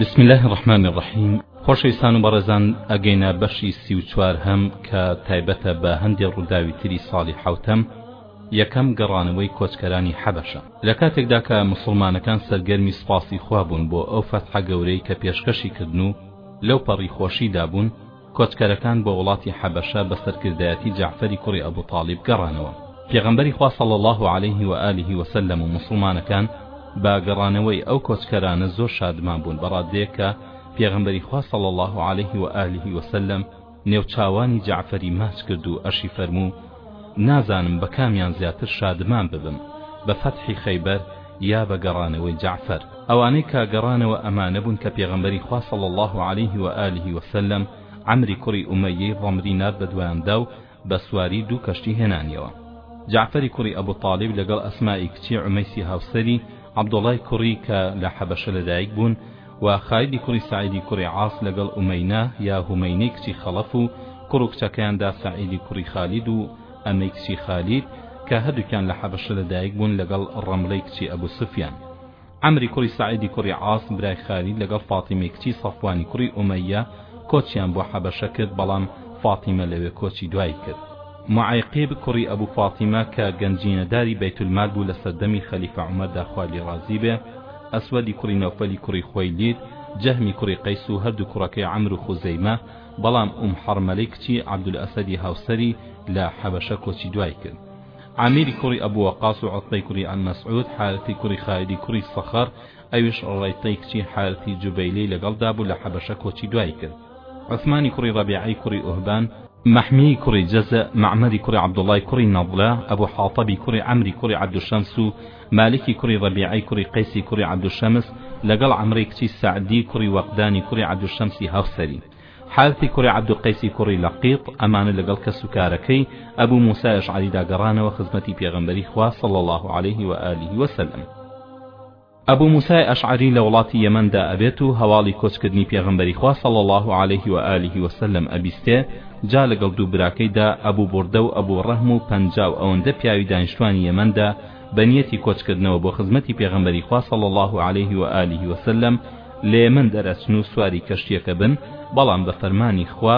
بسم الله الرحمن الرحیم خۆشەویستان و بەڕێزان ئەگەینە بەشی سی و چوار هەم کە تایبەتە بە هەندێک ڕووداوی تری ساڵی حوتەم یەکەم گەڕانەوەی کۆچکەرانی حەبەشە لە کاتێکدا کە مسلمانەکان سەرگەرمی سپاسی خوا بوون بۆ ئەو فەتحە گەورەی کە پێشکەشی کردن و لەو پەڕی خۆشیدا بوون کۆچکەرەکان بۆ وڵاتی حەبەشە بە سەرکردایەتی جەعفەری کوڕی ئەبو تاڵیب گەڕانەوە. پێغەمبەری خوا صلی اللە علیه و آله و سلم و موسڵمانەکان بە گەڕانەوەی ئەو کۆچکەرانە زۆر شادمان بوون بە ڕاددەیەک کە پێغەمبەری خوا صلی اللە علیه و آله و سلم نێوچاوانی جەعفەری ماچ کرد و ئەشی فەرموو نازانم بە کامیان زیاتر شادمان ببم بە فەتحی خەیبەر یا بە گەڕانەوەی جەعفەر ئەوانەی کە گەڕانەوە ئەمانە بوون کە پێغەمبەری خوا صلی اللە علیه و آله و سلم عەمری کوڕی ئومەیەی ضمری نارد بە دوایاندا و بە سواری دوو کەشتی هێنانیەوە جەعفەری کوڕی ئەبو طالیب لەگەڵ ئەسمائی کچی عومەیسی هاوسەری عەبدوڵای کوڕی کە لە حەبەشە لەدایک بوون و خایدی کوڕی سەعیدی کوڕی عاس لەگەڵ ئومەینە یا هومەینەی کچی خەڵەف و کوڕ و کچەکەیاندا سەعیدی کوڕی خالید و ئەمەی کچی خالید کە هەردووکیان لە حەبەشە لەدایک بوون لەگەڵ ڕەملەی کچی ئەبو سفیان عەمری کوڕی سەعیدی کوڕی عاس برای خالید لەگەڵ فاتیمەی کچی سەفوانی کوڕی ئومەیە کۆچیان بۆ حەبەشە کرد بەڵام فاتیمە لەوێ کۆچی دوایی کرد موعەیقیب کوڕی ئەبو فاتیمە کە گەنجینەداری بەیتولمال بوو لە سەردەمی خەلیفە عومەردا خوا لێی ڕازی بێ، ئەسوەدی کوڕی نەوفەلی کوڕی خوەیلید، جەهمی کوڕی قەیس و هەردوو کوڕەکەی عەمر و خوزەیمە، بەڵام ئوم حەڕمەلەی کچی عەبدولئەسەدی هاوسەری لە حەبەشە کۆچی دوای کرد. عامیری کوڕی ئەبو وەقاس و عوتبەی کوڕی عەم مەسعود، حارثی کوڕی خالیدی کوڕی سەخەر، ئەویش ڕەیتەی کچی حارثی جوبەیلی لەگەڵدا بوو لە حەبەشە کۆچی دوای کرد. عوسمانی کوڕی ڕەبیعەی کوڕی ئوهبان، مەحمیی کوڕی جەزع، مەعمەری کوڕی عەبدوڵڵای کوڕی نەضلە، ئەبوو حاطەبی کوڕی عەمری کوڕی عەبدوشەمس و مالکی کوڕی ڕەبیعەی کوڕی قەیسی کوڕی عەبدوشەمس لەگەڵ عەمرەی کچی سەعدی کوڕی وەقدانی کوڕی عەبدوشەمسی هاوسەری حارثی کوڕی عەبدوقەیسی کوڕی لەقیط ئەمانە لەگەڵ کەسوکارەکەی ئەبوو موسای ئەشعەریدا گەڕانەوە خزمەتی پێغەمبەری خوا صلی اللە علیه و آله و سلم. ئەبو موسای ئەشعەری لە وڵاتی یەمەن دا ئەبێت و هەواڵی کۆچ کردنی پێغەمبەری خوا صلی اللە علیه و آله و سلم ئەبیستێ جا لەگەڵ دوو براکەی دا ئەبو بوردە و ئەبو ڕەهم و پەنجا و ئەوەندە پیاوی دانیشتوانی یەمەن دا بە نیەتی کۆچ کردنەوە بۆ خزمەتی پێغەمبەری خوا صلی اللە علیه و آله و سلم لە یەمەن دەرئەچن و سواری کەشتیەکە بن بەڵام بە فەرمانی خوا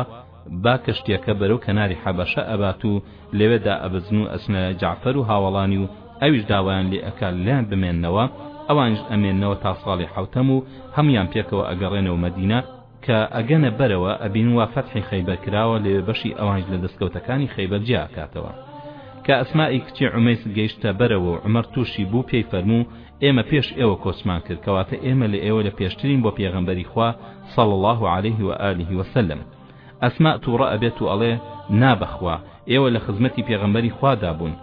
با کەشتیەکە بەرەو کەناری حەبەشە ئەبات و لەوێ دائەبەزن و ئەچنە لای جەعفەر و هاوەڵانی و ئەویش داوایان لێ ئەکا لێیان بمێننەوە ئەوانیش ئەمێننەوە تا ساڵی حەوتەم و هەموویان پێکەوە ئەگەڕێنەوە مەدینە کە ئەگەنە بەرەوە ئەبینن وا فەتحی خەیبەر کراوە لەوێ بەشی ئەوانیش لە دەسکەوتەکانی خەیبەر جیا ئەکاتەوە کە ئەسمائی کچی عومەیس گەیشتە بەرەوە و عومەر تووشی بوو پێی فەرموو ئێمە پێش ئێوە کۆچمان کرد کەواتە ئێمە لە ئێوە لە پێشترین بۆ پێغەمبەری خوا صلی اللە علیه و آله و سلم ئەسماء توڕە ئەبێت و ئەڵێ نا بەخوا ئێوە لە خزمەتی پێغەمبەری خوادا بوون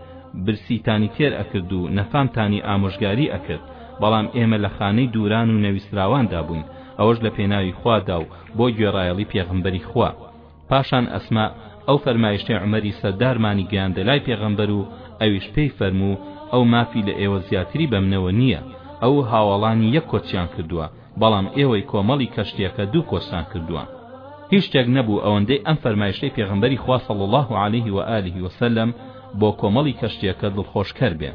برسیتانی تێر ئەکرد و نەفامتانی ئامۆژگاری ئەکرد بەڵام ئێمە لە خانەی دووران و نەویستراواندا بووین ئەوەش لە پێناوی خوادا و بۆ گوێڕایەڵی پێغەمبەری خوا پاشان ئەسماء ئەو فەرمایشتەی عومەری سەردارمانی گەیاندە لای پێغەمبەر و ئەویش پێی فەرموو ئەو مافی لە ئێوە زیاتری بە منەوە نییە ئەو و هاواڵانی یەک کۆچیان کردووە بەڵام ئێوەی کۆمەڵی کەشتیەکە دوو کۆچتان کردووە هیچ شتێک نەبوو ئەوەندەی ئەم فەرمایشتەی پێغەمبەری خوا صلی الله علیه و آله و سلم بۆ کۆمەڵی کەشتیەکە دڵخۆشکەر بێ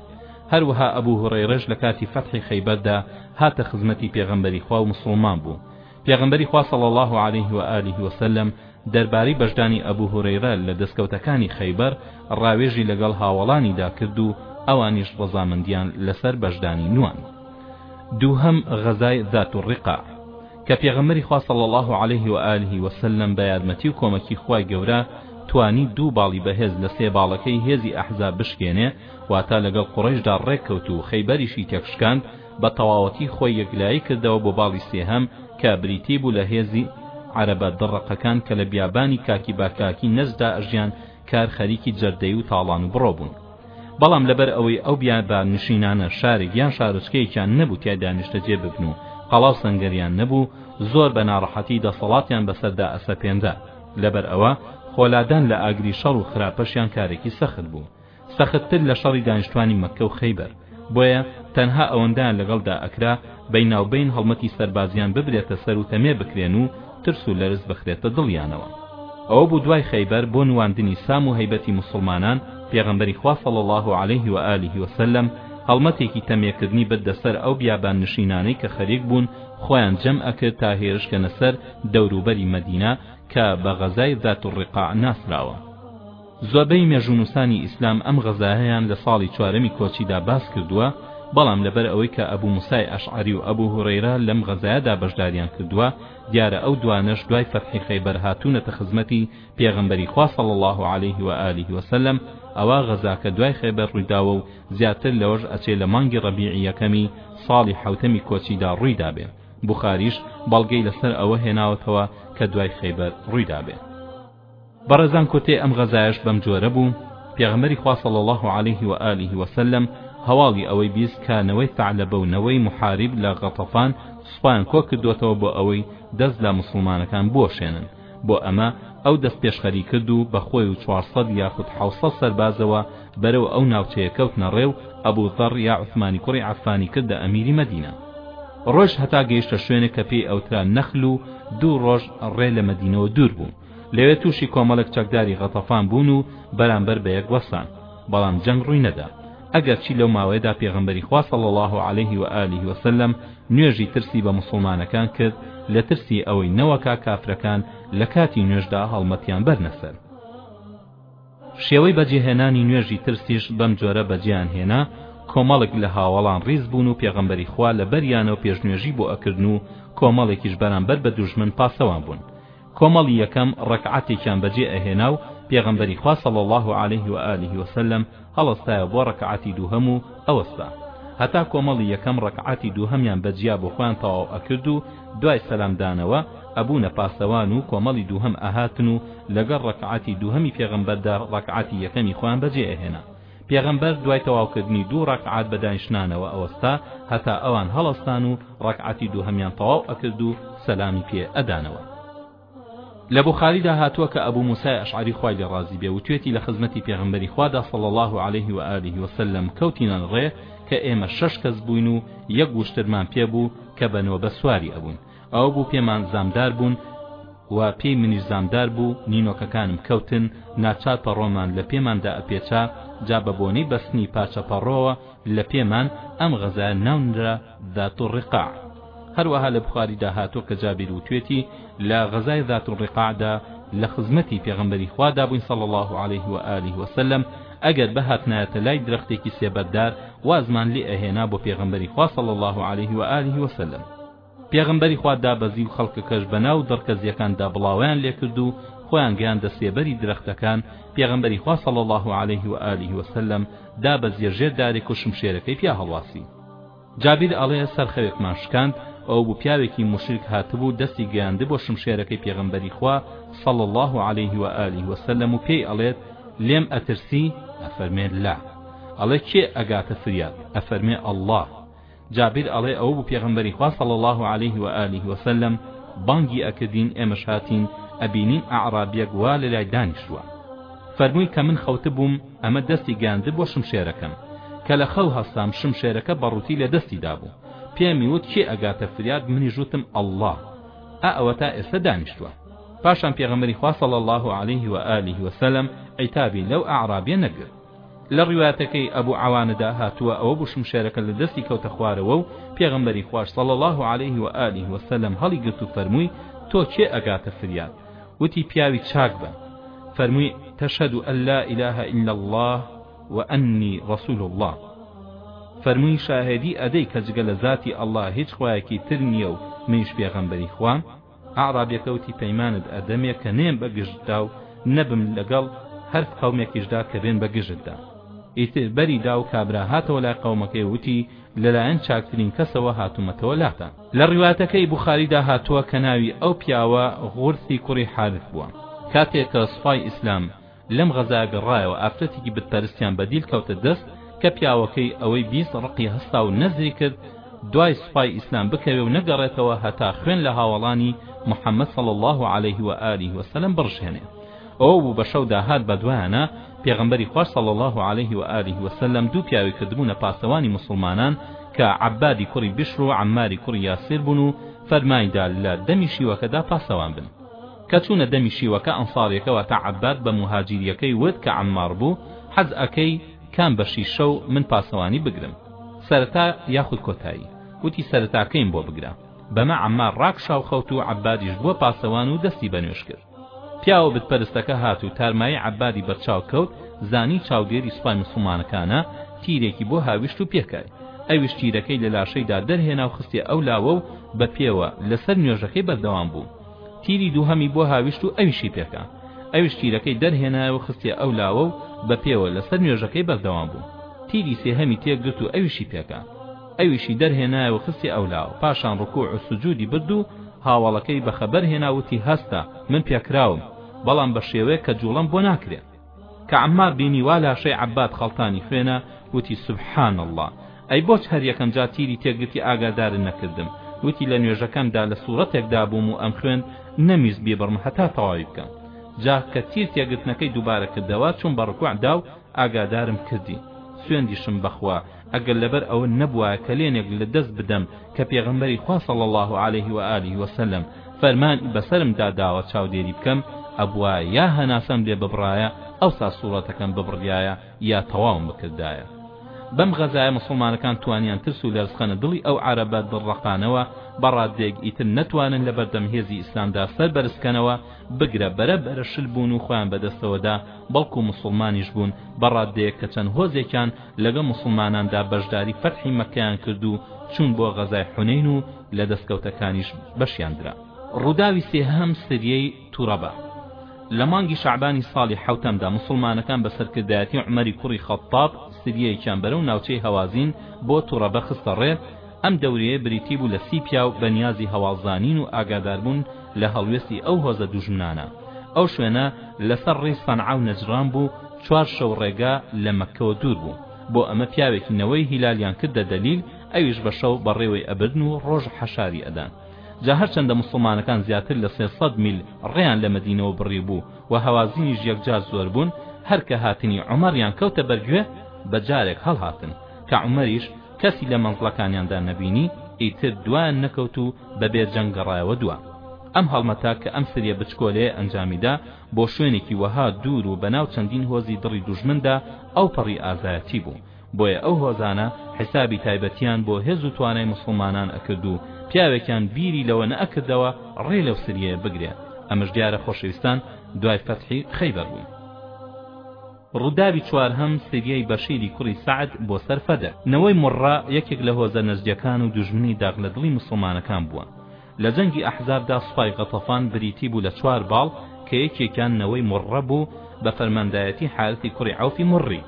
هەروەها ئەبو هورەیرەش لە کاتی فەتحی خەیبەردا هاتە خزمەتی پێغەمبەری خوا و موسڵمان بوو پێغەمبەری خوا صلی اللە علیه و آله و سلم دەربارەی بەشدانی ئەبو هوریرە لە دەسکەوتەکانی خەیبەر ڕاوێژی لەگەڵ هاوەڵانیدا کرد و ئەوانیش ڕەزامەندیان لەسەر بەشدانی نواند دووهەم غەزای ذات الرقاع کە پێغەمبەری خوا صلی اللە علیه و آله و سلم بە یارمەتی و کۆمەکی خوای گەورە توانی دوو باڵی بەهێز لە سێ باڵەکەی هێزی ئەحزاب بشکێنێ واتا لەگەڵ قوڕەیشدا ڕێککەوت و خەیبەریشی تێکشکاند بە تەواوەتی خۆی یەکلایی کردەوە بۆ باڵی سێهەم کە بریتی بوو لە هێزی عەرەبە دڕەقەکان کە لە بیابانی کاکی باکاکی نەجددا ئەژیان کار خەریکی جەردەی و تاڵان و بڕۆ بوون بەڵام لەبەر ئەوەی ئەو بیابان نشینانە شارێک یان شارۆچکەیەکیان نەبوو تیایدا نیشتەجێ ببن و قەڵا و سەنگەریان نەبوو زۆر بە ناڕەحەتی دەسەڵاتیان بەسەردا ئەسەپێنرا لەبەر ئەوە خۆلادان لە ئاگری شەڕ و خراپەشیان کارێکی سەخت بوو سەختتر لە شەڕی دانیشتوانی مەککە و خەیبەر بۆیە تەنها ئەوەندەیان لەگەڵدا ئەکرا بەیناوبەین هەڵمەتی سەربازیان ببرێتە سەر و تەمێ بکرێن و ترس و لەرز بخرێتە دڵیانەوە ئەوە بوو دوای خەیبەر بۆ نواندنی سام و هەیبەتی موسڵمانان پێغەمبەری خوا صلی اللە علیه و آله و سلم هەڵمەتێکی تەمێکردنی بردە سەر ئەو بیابان نشینانەی کە خەریک بوون خۆیان جەم ئەکرد تا هێرشکەنە سەر دەوروبەری مەدینە کە بە غەزای ذات الرقاع ناسراوە زۆربەی مێژوونووسانی ئیسلام ئەم غەزایەیان لە ساڵی چوارەمی کۆچیدا باس کردووە، بەڵام لەبەر ئەوەی کە ئەبوو موسای ئەشعەری و ئەبوو هورەیرە لەم غەزایەدا بەشداریان کردووە، دیارە ئەو دوانەش دوای فەتحی خەیبەر هاتوونەتە خزمەتی پێغەمبەری خوا صلی اللە علیه و آله و سلم، ئەوا غەزاکە دوای خەیبەر ڕوویداوە و زیاتر لەوەش ئەچێ لە مانگی ڕەبیعی یەکەمی ساڵی حەوتەمی کۆچیدا ڕوویدابێ، بوخاریش بەڵگەی لەسەر ئەوە هێناوەتەوە کە دوای خەیبەر ڕوویدابێ. بەڕێزان کۆتەی ئەم غەزایەش بەم جۆرە بوو پێغەمبەری خوا صلی الله علیه و آله و سلم هەواڵی ئەوەی بیست کە نەوەی ثعلبە و نەوەی محارب لە غەطەفان سوپایان کۆ کردووەتەوە بۆ ئەوەی دەست لە موسڵمانەکان بوەشێنن بۆ ئەمە ئەو دەست پێشخەری کرد و بە خۆی و 400 یاخود 600 سەربازەوە بەرەو ئەو ناوچەیە کەوتنە ڕێ و ئەبو ذەڕ یا عوسمانی کوڕی عەففانی کردە ئەمیری مەدینە ڕۆیشت هەتا گەیشتە شوێنێک کە پێی ئەوترا نەخل و دوو ڕۆژ ڕێ لە مەدینەوە دوور بوو لەوێ تووشی کۆمەڵێک چەکداری غەتەفان بوون و بەرامبەر بە یەک وەستان بەڵام جەنگ ڕووی نەدا ئەگەر چی لەو ماوەیەدا پێغەمبەری خوا صلی الله علیه و آله و سلم نوێژی ترسی بە مسلمانەکان کرد لە ترسی ئەوەی نەوەکا کافرەکان لە کاتی نوێژدا هەڵمەتیان بەرنە سەر شێوەی بەجێهێنانی نوێژی ترسیش بەم جۆرە بەجێیان هێنا، کۆمەڵێک لە هاوەڵان ڕیز بوون و پێغەمبەری خوا لە بەریانەوە پێشنوێژی بۆ ئەکردن و کۆمەڵێکیش بەرامبەر بە دوژمن پاسەوان بوون کۆمەڵی یەکەم ڕەکعەتێکیان بەجێ ئەهێنا و پێغەمبەری خوا صلی الله علیه و آله وسلم هەڵەستایە بۆ ڕەکعەتی دووهەم و ئەوەستا هەتا کۆمەڵی یەکەم ڕەکعاتی دووهەمیان بەجیا بۆ خۆیان تەواو ئەکرد و دوای سەلامدانەوە ئەبوونە پاسەوان و کۆمەڵی دووهەم ئەهاتن و لەگەڵ ڕەکعاتی دووهەمی پێغەمبەردا ڕەکعاتی یەکەمی خۆیان بەجێ ئەهێنا پێغەمبەر دوای تەواوکردنی دوو ڕەکعات بە دانیشتنانەوە ئەوەستا هەتا ئەوان هەڵەستان و ڕەکعاتی دووهەمیان تەواو ئەکرد و سەلامی پێ ئەدانەوە لە بوخاریدا هاتووە کە ئەبوو موسای ئەشعری خوای لێ ڕازی بێ وتوێتی لە خزمەتی پێغمبەری خوادا صلی الله علیه و آله وسلم کەوتینە ڕێ کە ئێمە شەش کەس بووین و یەک وشترمان پێ بوو کە بە نۆبە سواری ئەبووین ئەوە بوو پێمان زامدار بوون و پێی منیش زامدار بوو، نینۆکەکانم کەوتن، ناچار پەڕۆمان لە پێماندا ئەپێچا، جا بە بۆنەی بەستنی پارچە پەڕۆوە لە پێمان، ئەم غەزایە ناونرا ذات الرقاع. هەروەها لە بوخاریدا هاتووە کە جابیر وتوێتی، لە غەزای ذات الرقاع دا لە خزمەتی پێغەمبەری خوادا بووین صلی اللە علیه و آله و سلم، ئەگەر بهاتنایەتە لای درەختێکی سێبەردار وازمان لێ ئەهێنا بۆ پێغەمبەری خوا صلی اللە علیه و آله و سلم. پێغەمبەری خوا دابەزی و خەڵکەکەش بەناو دڕکەزیەکاندا بڵاوەیان لێکرد و خۆیان گەیاندە سێبەری درەختەکان پێغەمبەری خوا صلی اللە علیه و آله و سلم دابەزیە ژێر دارێک و شمشێرەکەی پیا هەڵواسی جابیر ئەڵێ سەرخەوێکمان شکاند ئەو بوو پیاوێکی مشرک هاتبوو دەستی گەیاند بۆ شمشێرەکەی پێغەمبەری خوا صلی اللە علیه و آله و سلم و پێی ئەڵێت لێم ئەترسی ئەفەرمێت لا ئەڵێ کێ ئەگاتە فریاد ئەفەرمێ اللە جابر ئەڵێ ئەوە بوو پێغەمبەری خوا صلی اللە علیه و آله و سلم بانگی ئەکردین ئێمەش هاتین ئەبینین ئەعرابیەک وا لەلای دانیشتووە فەرمووی کە من خەوتبووم ئەمە دەستی گەیاند بۆ شمشێرەکەم کە لە خەو هەستام شمشێرەکە بەڕووتی لە دەستی دابوو پێمی وت کێ ئەگاتە فریاد منی ژوتم ئەڵڵا ئا ئەوە تا ئێستا دانیشتووە پاشان پێغەمەری خوا صلی الله عليه و آله و سلم عیتابی لەو ئەعرابیە نەگرت لە ڕیوایەتەکەی ئەبو عەوانەدا هاتووە، ئەوە بوو شمشێرەکە لە دەستی کەوتە خوارەوە و پێغەمبەری خواش صلی اللە علیه و آله و سلم هەڵیگرت و فەرمووی، تۆ کێ ئەگاتە فریات؟ وتی، پیاوی چاک بە. فەرمووی، تشهد ان لا اله الا اللە و انی رسول اللە. فەرمووی، شاهێدی ئەدەی کە جگە لە زاتی اللە هیچ خوایەکی تر نییە و منیش پێغەمبەری خوام؟ ئەعرابیەکە وتی پەیمانت ئەدەم ێە کە نێم بە گژتدا و نەبم لەگەڵ هەر قەومێکیشدا کە بێن بە گژتدا ئیتر بەری دا و کابرا هاتەوە لای قەومەکەی وتی لەلایەن چاکترین کەسەوە هاتومەتەوە لاتان لە ڕیواتەکەی بوخاریدا هاتووە کە ناوی ئەو پیاوە غورثی کوڕی حارث بووە کاتێک کە سوپای ئیسلام لەم غەزایە گەڕایەوە ئافرەتێکی بت پەرستیان بە دیل کەوتە دەست کە پیاوەکەی ئەوەی بیست ڕقی هەستا و نەزری کرد دوای سوپای ئیسلام بکەوێ و نەگەڕێتەوە هەتا خوێن لە هاوەڵانی محەممەد صلی الله علیه و آله وسلم بڕژێنێ ئەوە بوو بە شەودا هات بە دوایانە پێغەمبەری خوار صلی الله عليه و آله و سلم دوو پیاوی کردبوونە پاسەوانی مسلمانان کە عبادی کوڕی بشر و عماری کوڕی یاسر بوون و فەرمایدا لە دەمی شیوەکەدا پاسەوان بن کە چوونە دەمی شیوەکە ئەنساریەکە واتە عەباد بە موهاجیریەکەی وت کە عەممار بوو حەز ئەکەی کام بەشی شەو من پاسەوانی بگرم سەرەتا یاخود کۆتایی وتی سەرەتاکەیم بۆ بگرە بەمە عەممار ڕاکشاو خەوت و عەبادیش بووە پاسەوان و دەستی بە نوێژ کرد پیاوە بت پەرستەکە هات و تارمایی عەبادی بەرچاو کەوت زانی چاودێری سوپای مسوڵمانەکانە تیرێکی بۆ هاویشت و پێکای ئەویش تیرەکەی لە لاشەیدا دەرهێنا و خستیە ئەو لاوە و بە پێوە لەسەر نوێژەکەی بەردەوام بوو تیری دووهەمی بۆ هاویشت و ئەویشی پێکا ئەویش تیرەکەی دەرهێنایە و خستیە ئەو لاوە و بە پێوە لەسەر نوێژەکەی بەردەوام بوو تیری سێهەمی تێکگرت و ئەویشی پێکا ئەویشی دەرهێنایە و خستی ئەو لاوە پاشان ڕکوع و سجودی برد و هاوەڵەکەی بەخەبەر هێنا وتی هەستە من پێکراوم بەڵام بە شێوەیەک کە جوڵەم بۆ ناکرێ کە عەمار بینی وا لاشەی عەباد خەڵتانی خوێنە وتی سبحان اللە ئەی بۆچ هەر یەکەم جار تیری تێکگرتی ئاگادارت نەکردم وتی لە نوێژەکەمدا لە سوڕەتێکدا بووم و ئەمخوێند نەمویست بیبڕم هەتا تەواوی بکەم جا کە تیر تێگرتنەکەی دووبارە کردەوە چووم بە ڕکوعدا و ئاگادارم کردی سوێندیشم بەخوا ئەگەر لەبەر ئەوە نەبوایە کەلێنێک لە دەست بدەم کە پێغەمبەری خوا صلی اللە علیه و آله و سلم فەرمانی بەسەرم دا داوە چاودێری بکەم ئەبوایە یا هەناسەم لێ ببڕایە ئەوسا سوڕەتەکەم ببڕیایە یا تەواوم بکردایە بەم غەزایە مسلمانەکان توانیان ترس و لەرزخەنە دڵی ئەو عەرەبە دڵڕەقانەوە بە ڕادەیەک ئیتر نەتوانن لە بەردەم هێزی ئیسلامدا سەر بەرزکەنەوە بگرە بەرە بەرە شل بوون و خۆیان بەدەستەوەدا بەڵکو مسلمانیش بوون بە ڕادەیەک کە چەند هۆزێکیان لەگەڵ موسڵماناندا بەشداری فەتحی مەککەیان کرد و چوون بۆ غەزای حونەین و لە دەستکەوتەکانیش بەشیان درا. ڕووداوی سێهەم سریەی تورەبە لە مانگی شەعبانی ساڵی حەوتەمدا موسڵمانەکان بە سەرکردایەتی عومەری کوڕی خەتتاب سریەیەکیان بەرەو ناوچەی هەوازین بۆ تورەبە خستە ڕێ، ئەم دەورەیە بریتی بوو لە سی پیاو بە نیازی هەواڵ زانین و ئاگاداربوون لە هەڵوێستی ئەو هۆزە دوژمنانە ئەو شوێنە لەسەر ڕێی سەنعا و نەجڕان بوو چوار شەو ڕێگا لە مەککەوە دوور بوو بۆ ئەمە پیاوێکی نەوەی هیلالیان کردە دەلیل ئەویش بە شەو بەڕێوەی ئەبردن و ڕۆژ حەشاری ئەدان جا هەرچەندە مسڵمانەکان زیاتر لە سێ سەد میل ڕێیان لە مەدینەوە بڕیبوو و هەوازینیش یەکجار زۆر بوون هەر کە هاتنی عومەریان کەوتە بەرگوێ بە جارێک هەڵهاتن کە عومەریش کەسی لە مەنزڵەکانیاندا نەبینی ئیتر دوایان نەکەوت و بەبێ جەنگ گەڕایەوە دوا ئەم هەڵمەتە کە ئەم سریە بچکۆلەیە ئەنجامیدا بۆ شوێنێکی وەها دوور و بەناو چەندین هۆزی دڕی دوژمندا ئەوپەڕی ئازایەتی بوو بۆیە ئەو هۆزانە حسابی تایبەتیان بۆ هێز و توانای موسڵمانان ئەکرد و پیاوێکیان بیری لەوە نەئەکردەوە ڕێ لەو سریەیە بگرێ ئەمەش دیارە خۆشەویستان دوای فەتحی خەیبەر بوو ڕووداوی چوارهەم، سریای بەشیری کوڕی سەعد بۆ سەر فەدە. نەوەی موڕڕە یەکێک لە هۆزە نەجدییەکان و دوژمنی داخ لە دڵی موسڵمانەکان بووە. لە جەنگی ئەحزابدا سوپای غەتەفان بریتی بوو لە چوار باڵ کە یەکێکیان نەوەی موڕڕە بوو بە فەرماندایەتی حارثی کوڕی عەوفی موڕڕی.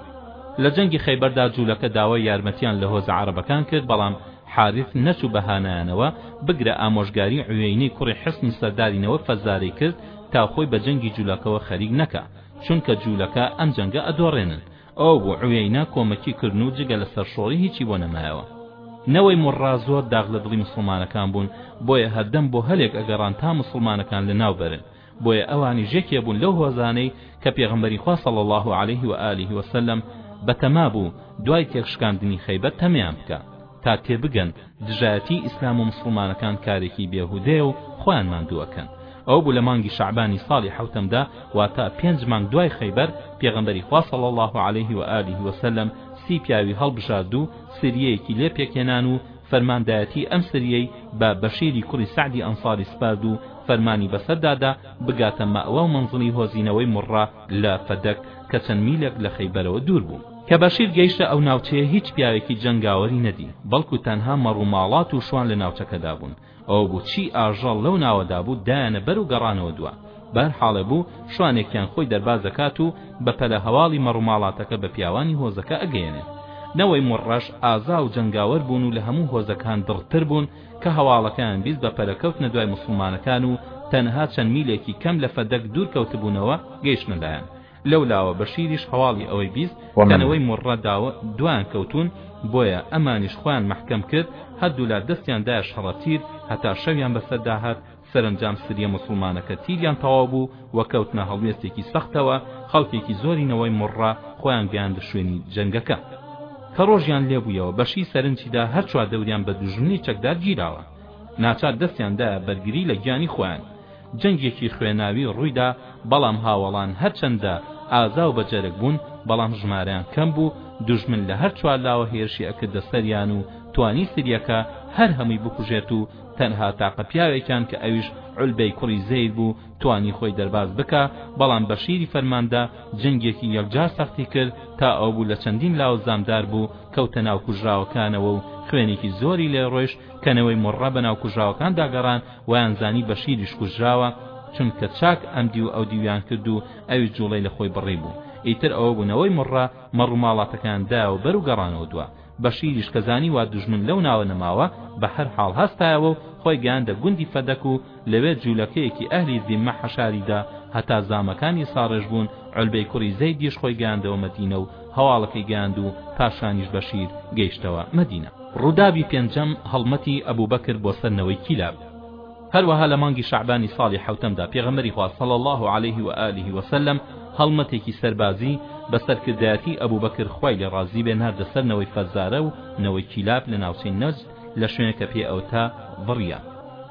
لە جەنگی خەیبەردا جوولەکە داوای یارمەتییان لە هۆزە عەڕەبەکان کرد، بەڵام حارث نەچوو بە هانایانەوە، بگرە ئامۆژگاریی عویەینەی کوڕی حصن سەرداری نەوە فەزارەی کرد تا خۆی بە جەنگی جوولەکەوە خەریک نەکا. چونکە جولەکە ئەم جەنگە ئەدۆڕێنن ئەو ابو عوینە کۆمەکی کردن و جگە لە سەرشۆڕی هیچی بۆ نەمایەوە نەوەی مڕا زۆر داخ لە دڵی مسوڵمانەکان بوون بۆیە هەردەم بۆ هەلێک ئەگەڕان تا مسوڵمانەکان لە ناو بەرن بۆیە ئەوانی ژێکێ بوون لەو هۆزانەی کە پێغەمبەری خوا صلی الله علیه و آله وسلم بەتەما بوو دوای تێکشکاندنی خەیبەر تەمیان بکا تا تێبگەن دژایەتی ئیسلام و موسڵمانەکان کارێکی بێهودەیە و خۆیان ماندوو ئەکەن ئەوەبوو لە مانگی شەعبانی ساڵی حەوتەمدا واتە پێنج مانگ دوای خەیبەر پێغەمبەری خوا صلی اللە علیه و آله و سلم سی پیاوی هەڵبژارد و سریەیەکی لێ پێکهێنان و فەرماندایەتی ئەم سریەی بە بەشیری کوڕی سەعدی ئەنصاری سپارد و فەرمانی بەسەردادا بگاتە مەئوا و مەنزڵی هۆزینەوەی موڕڕە لە فەدەک کە چەند میلێک لە خەیبەرەوە دوور بوو. کە بەشیر گەیشتە ئەو ناوچەیە هیچ پیاوێکی جەنگاوەری نەدی، بەڵکو تەنها مەڕ و ماڵات و شوان لە ناوچەکەدا بوون، ئەوەبوو چی ئاژەڵ لەو ناوەدا بوو دایانە بەر و گەڕانەوە دوا، بەهەر حاڵێ بوو شوانێکیان خۆی دەرباز دەکات و بە پەلە هەواڵی مەڕ و ماڵاتەکە بە پیاوانی هۆزەکە ئەگەیەنێ. نەوەی موڕڕەش ئازا و جەنگاوەر بوون و لە هەموو هۆزەکان دڕتر بوون، کە هەواڵەکەیان بیست بە پەلە کەوتنە دوای موسڵمانەکان و تەنها چەند میلێکی کەم لە فەدەک دوور کەوتبوونەوە گەیشتنە لایان لەو لاوە بەشیریش هەواڵی ئەوەی بیست کە نەوەی موڕڕە داوە دوایان کەوتوون بۆیە ئەمانیش خۆیان مەحکەم کرد هەردوولا دەستیان دایە شەڕە تیر هەتا شەویان بەسەردا هات سەرەنجام سریە موسڵمانەکە تیریان تەواو بوو و کەوتنە هەڵوێستێکی سەختەوە، خەڵکێکی زۆری نەوەی موڕڕە خۆیان گەیاندە شوێنی جەنگەکە. کە ڕۆژیان لێ بوویەوە بەشی سەرنجیدا هەر چواردەوریان بە دوژمنی چەکدار گیراوە. ناچار دەستیان دایە بەرگری لە گیانی خۆیان. جەنگێکی خوێناوی ڕوویدا بەڵام هاوەڵان هەرچەندە ئازا و بەجەرگ بوون بەڵام ژمارەیان کەم بوو، دوژمن لە هەر چوار لاوە هێرشی ئەکردە سەریان و توانی سریەکە هەر هەمووی بکوژێت و تەنها تاقە پیاوێکیان کە ئەویش علبەی کوڕی زەید بوو توانی خۆی دەرباز بکا بەڵام بەشیری فەرماندە جەنگێکی یەکجار سەختی کرد تا ئەو بوو لە چەندین لاوە زامدار بوو کەوتە ناو کوژراوەکانەوە و خوێنێکی زۆری لێ ڕۆیشت کە نەوەی مڕە بە ناو کوژراوەکان داگەڕان ویان زانی بەشیریش کوژراوە چونکە چاک ئەم دیو ئەو دیویان کرد و ئەوی جوڵەی لە خۆی بڕی بوو ئیتر ئەوە بوو نەوەی مڕە مەڕ و ماڵاتەکان دایەوە بەر و گەڕانەوە دوا بەشیریش کە زانیوە دوژمن لەو ناوە نەماوە بە هەر حاڵ هەستایەوە و خۆی گەیاندە گوندی فەدەک و لەوێ جوولەکەیەکی ئەهلی زیممە حەشاری دا هەتا زامەکانی ساڕێژ بوون عەلبەی کوڕی زەیدیش خۆی گەیاندەوە مەدینە و هەواڵەکەی گەیاند و پاشانیش بەشیر گەیشتەوە مەدینە. ڕووداوی پێنجەم هەڵمەتی ئەبوبەکر بۆ سەر نەوەی کیلاب. هەروەها لە مانگی شەعبانی ساڵی حەوتەمدا پێغەمبەری خوا صلی اللە علیه و آله و سلم هەڵمەتێکی سەربازی بە سەرکردایەتی ئەبوبەکر خوای لێ ڕازی بێ ناردە سەر نەوەی فەزارە و نەوەی کیلاب لە ناوچەی نەجد لە شوێنێکە پێ ئەوتە ضڕیە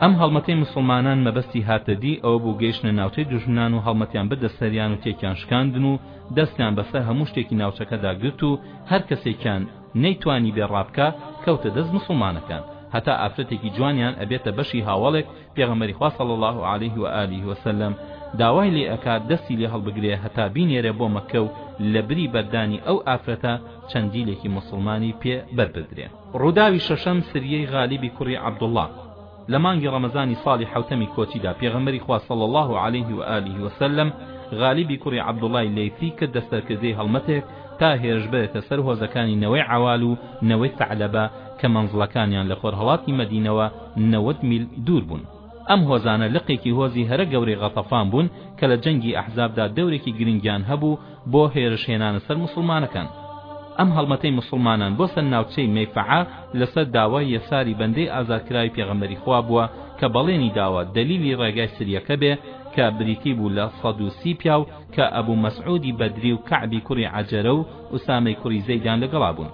ئەم هەڵمەتەی موسڵمانان مەبەستی هاتە دی ئەوە بوو گەیشتنە ناوچەی دوژمنان و هەڵمەتیان بردە سەریان و تێکیان شکاندن و دەستیان بەسەر هەموو شتێکی ناوچەکەدا گرت و هەر کەسێکیان نەیتوانیبێ ڕابکا کەوتە دەست موسڵمانەکان هەتا ئافرەتێکی جوانیان ئەبێتە بەشی هاوەڵێک پێغەمبەری خوا صلی اللە علیه و آله و سلم داوای لێ ئەکا دەستی لێ هەڵبگرێ هەتا بینێرێ بۆ مەککە و لەبری بەردانی ئەو ئافرەتە چەند دیلێکی موسڵمانی پێ بەربدرێ. ڕووداوی شەشەم سریەی غالیبی کوڕی عەبدوڵڵا. لە مانگی ڕەمەزانی ساڵی حەوتەمی کۆچیدا پێغەمبەری خوا صلی اللە علیه و آله و سلم غالیبی کوڕی عەبدوڵڵای لەیثی کردە سەرکردەی هەڵمەتێک تا هێرش بەرێتە سەر هۆزەکانی نەوەی عەوال و نەوەی ثعلبە کە مەنزڵەکانیان لە خۆرهەڵاتی مەدینەوە نەوەد میل دوور بوون ئەم هۆزانە لقێکی هۆزی هەرە گەورەی غەتەفان بوون کە لە جەنگی ئەحزابدا دەورێکی گرنگیان هەبوو بۆ هێرش هێنانە سەر موسڵمانەکان. ئەم هەڵمەتەی موسڵمانان بۆ سەر ناوچەی مەیفەعە لەسەر داوای یەساری بەندەی ئازادکراوی پێغەمبەری خوا بووە کە بەڵێنی داوە دەلیلی ڕێگای سریەکە بێ کە بریتی بوو لە سەد و سی پیاو کە ئەبو مەسعودی بەدری و کەعبی کوڕی عەجەرە و ئوسامەی کوڕی زەیدیان لەگەڵا بوون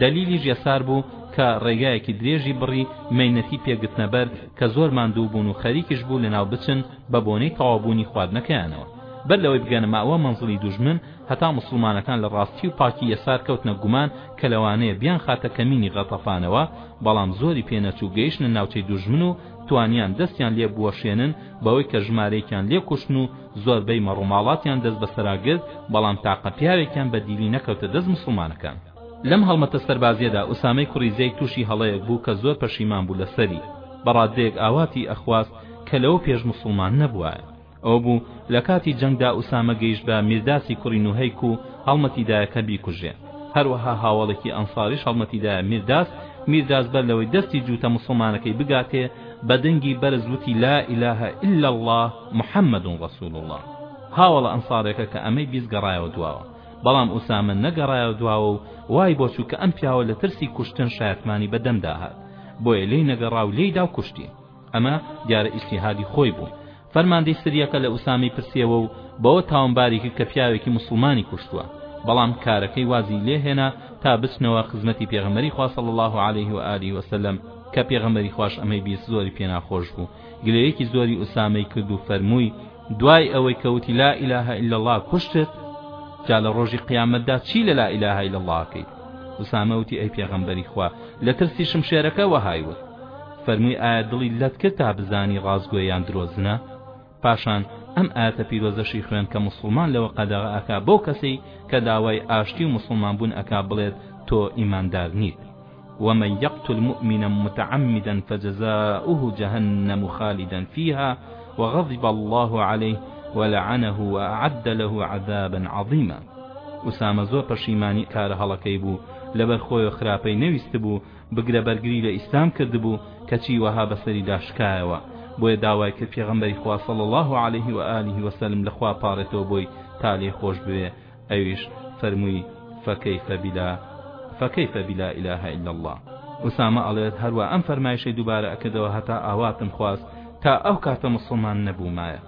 دەلیلیش یەسار بوو کە ڕێگایەکی درێژی بڕی مەینەتی پێ گرتنە بەر کە زۆر ماندوو بوون و خەریکیش بوو لەناو بچن بە بۆنەی تەواو بوونی خواردنەکەیانەوە بەر لەوەی بگەنە ماوە مەنزڵی دوژمن هەتا موسڵمانەکان لە ڕاستی و پاکی یەسار کەوتنە گومان کە لەوانەیە بیانخاتە کەمینی غەتەفانەوە بەڵام زۆری پێ نەچوو گەیشتنە ناوچەی دوژمن و توانیان دەستیان لێ بوەشێنن بەوەی کە ژمارەیەکیان لێ کوشتن و زۆربەی مەڕوماڵاتیان دەست بەسەرا گرت، بەڵام تاقە پیاوێکیان بە دیلی نەکەوتە دەست موسڵمانەکان. لەم هەڵمەتە سەربازیەدا ئوسامەی کوڕی زەید تووشی هەڵەیەک بوو کە زۆر پەشیمان بوو لە سەری، بە ڕاددەیەک ئاواتی ئەخواست کە لەوە پێش موسڵمان نەبوایە، ئەوە بوو لە کاتی جەنگدا ئوسامە گەیشت بە میرداسی کوڕی نوهەیک و هەڵمەتی دایە کە بیکوژێ، هەروەها هاوەڵێکی ئەنساریش هەڵمەتی دایە میرداس، میرداس بەر لەوەی دەستی جووتە موسڵمانەکەی بگاتێ بە دەنگی بەرز وتی، لا الە الا اللە، محمد رسول اللە هاوەڵە ئەنسارێکە کە ئەمەی بیست گەڕایەوە دواوە بەڵام ئوسامە نەگەڕایەوە دواوە و وای بۆ چوو کە ئەم پیاوە لە ترسی کوشتن شایەتمانی بە دەمدا هات بۆیە لێی نەگەڕا و لێیدا و کوشتی ئەمە دیارە ئیجتیهادی خۆی بوو فەرماندەی سریەکە لە ئوسامی پرسیەوە و بەوە تاوانباری کرد کە پیاوێکی مسلمانی کوشتووە بەڵام کارەکەی وازی لێهێنا تا بچنەوە خزمەتی پێغەمەری خوا صلی الله عليه و آله وسلم کە پێغەمەری خواش ئەمەی بیست زۆری پێناخۆش بوو گلەیەکی زۆری ئوسامەی کرد و فەرمووی دوای ئەوەی کە وتی لا اله الا اللە کوشتت جا لە ڕۆژی قیامەتدا چی لە لا اله الا اللە کەیت ئوسامە وتی ئەی پێغەمبەری خوا لە ترسی شمشێرەکە وەهای وت فەرمووی ئایا دڵی لەت کرد تا بزانی ڕاستگۆ یان درۆزنە پاشان ئەم ئاتە پیرۆزەشی خوێن کە مسلمان لەوە قەدەغە ئەکا بەو کەسەی کە داوای ئاشتی و مسلمان بوون ئەکا بڵێت تۆ ئیماندار نیت ومن یقتل مؤمنا متعمدا فجزاؤه جهنم خالدا فیها وغضب الله علیه ولعنه واعد له عذابا عظیما ئوسامە زۆر پەشیمانی کارە هەڵەکەی بوو لەبەر خۆیەوە خراپەی نەویستبوو بگرە بەرگری لە ئیسلام کردبوو کەچی وەها بەسەریدا شکایەوە بۆیە داوای کرد پێغەمبەری خوا صلی اللە علیه و آله وسلم لە خوا پاڕێتەوە بۆی تا لێی خۆش بوێ ئەویش فەرمووی فکیف بلا فکیف بلا اله الا اللە ئوسامە ئەڵێت هەروا ئەم فەرمایشەی دووبارە ئەکردەوە هەتا ئاواتم خواست تا ئەو کاتە موسڵمان نەبوومایە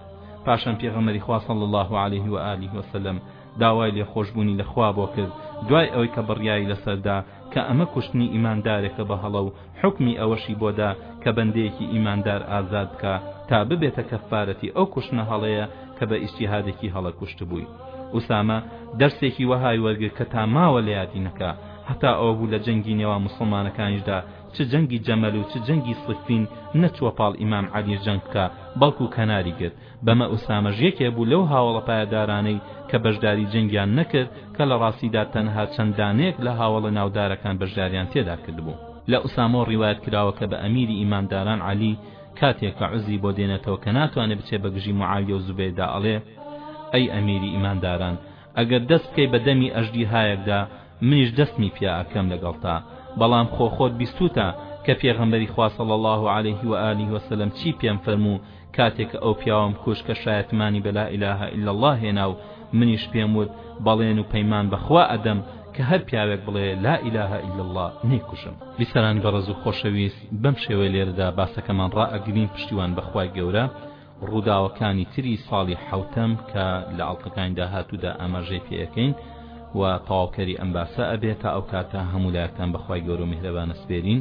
پاشان پێغەمەری خوا صلی الله عليه و آله وسلم داوای لێخۆشبوونی لەخوا بۆ کرد دوای ئەوەی کە بڕیاری لەسەردا کە ئەمە کوشتنی ئیماندارێکە بە هەڵە و حوکمی ئەوەشی بۆ دا کە بەندەیەکی ئیماندار ئازاد بکا تا ببێتە کەفارەتی ئەو کوشتنە هەڵەیە کە بە ئیجتیهادێکی هەڵە کوشتبووی ئوسامە دەرسێکی وەهای وەرگرت کە تا ماوە لە یادی نەکا هەتا ئەوە بوو لە جەنگی نێوان موسڵمانەکانیشدا چ جەنگی جەمەل و چ جەنگی سفین نەچووە پاڵ ئیمام عەلی جەنگ بکا بەڵکو کەناری گرت بەمە ئوسامەش یەکێ بوو لەو هاوەڵە پایەدارانەی کە بەشداری جەنگیان نەکرد کە لە ڕاستیدا تەنها چەند دانەیەک لە هاوەڵە ناودارەکان بەشداریان تێدا کردبوو. لە ئوسامەوە ڕیوایەت کراوە کە بە ئەمیری ئیمانداران عەلی کاتێ کە عوزری بۆ دێنێتەوە کە ناتوانێ بچێ بە گژی معاویە و زوبێردا ئەڵێ، ئەی ئەمیری ئیمانداران ئەگەر دەست بکەی بە دەمی ئەژدیهایەکدا منیش دەستمی پیا ئەکەم لەگەڵتا، بەڵام خۆ خۆت بیستووتە کە پێغەمبەری خوا صلی اللە علیه و آله و سلم چی پێم فەرموو کاتێ کە ئەو پیاوەم کوشت کە شایەتمانی بە لا الە الا اللە هێنا و منیش پێم وت بەڵێن و پەیمان بە خوا ئەدەم کە هەر پیاوێک بڵێ لا الە الا اللە نەیکوژم. بیسەرانی بەڕێز و خۆشەویست بەم شێوەیە لێرەدا باسەکەمان ڕائەگرین پشتیوان بەخوای گەورە ڕووداوەکانی تری ساڵی حەوتەم کە لە ئەڵقەکانی داهاتوودا ئاماژەی پێ ئەکەین و تەواوکەری ئەم باسە ئەبێ تا ئەو کاتە هەموو لایەکتان بەخوای گەورە و میهرەبان ئەسپێرین